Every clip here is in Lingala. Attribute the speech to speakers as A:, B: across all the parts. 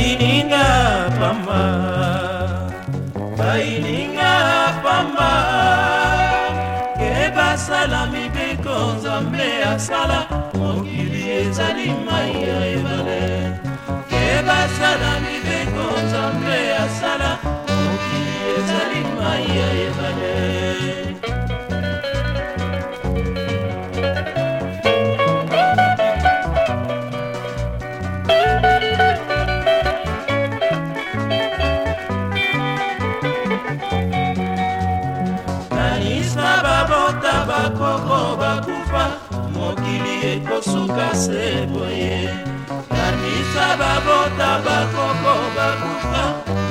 A: baininga pamba baininga pamba ke basala mibeko nzambe asala mokili ezali mai ya ebale ke basala mibeko kanisa babota bakoko bakufa mokili ekosuka se boye kanisa babota bakoko bakufa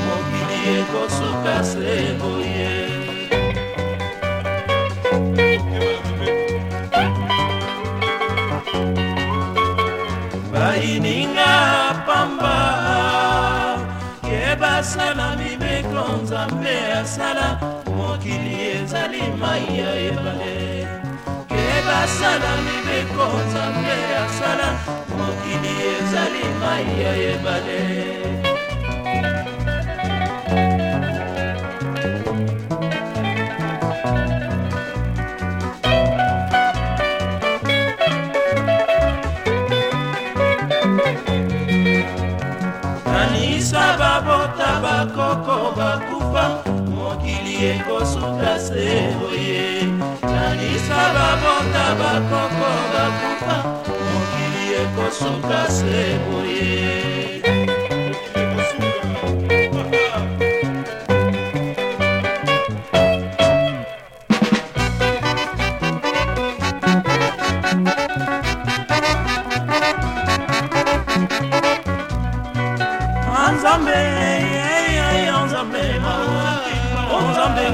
A: mokili ekosuka se boye baininga pamba yebasala mibeko nzambe asala mokili ezali mai ya ebale kebasala mibeko nzambe asala mokili ezali mai ya ebale bakoko bakufa mokili ekosuka se boye kanisa babota bakoko bakufa mokili ekosuka se boye nzambe nzambe mawa onzambe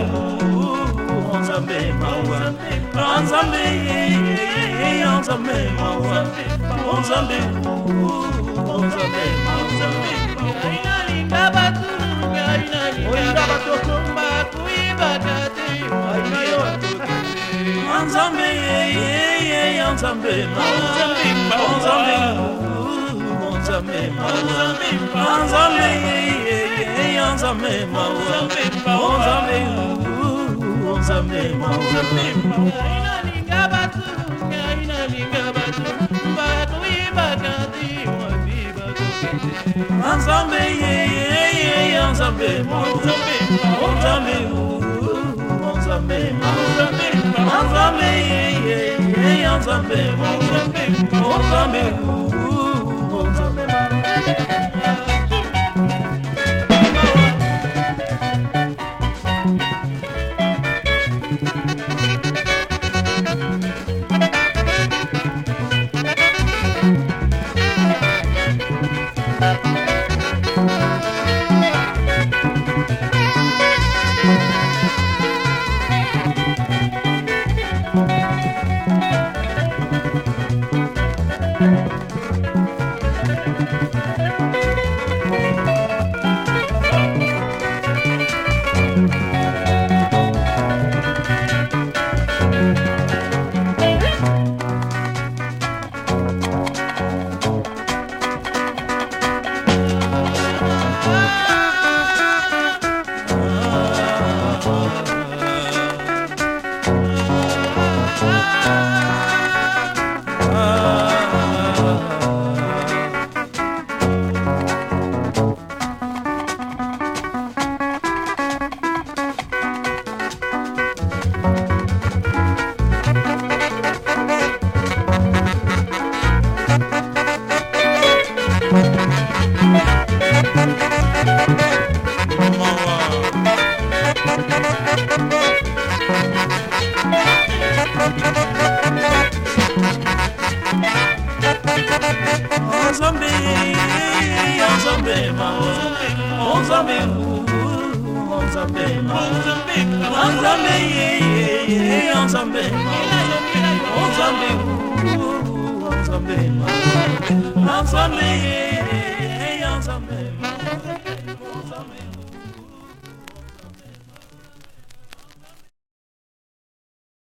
A: onzambe mawa onzambe onzambe mawa onzambe onzambe mawa ainalinga batulunga ainalinga batokomba On te ainayo onzambe on mawa on onzambe on nzambe nzambe inalinga batu inalinga batu batu ibadati wabiba nzambe yeyeye nzambe nzambe nzambe nzambe nzambe nzambe yeyeye nzambe nzambe nzambe nzambe ya nzambe mawa onzambe onzambe mawa nzambe ye ya nzambe onzambe onzambe mawa nzambe ye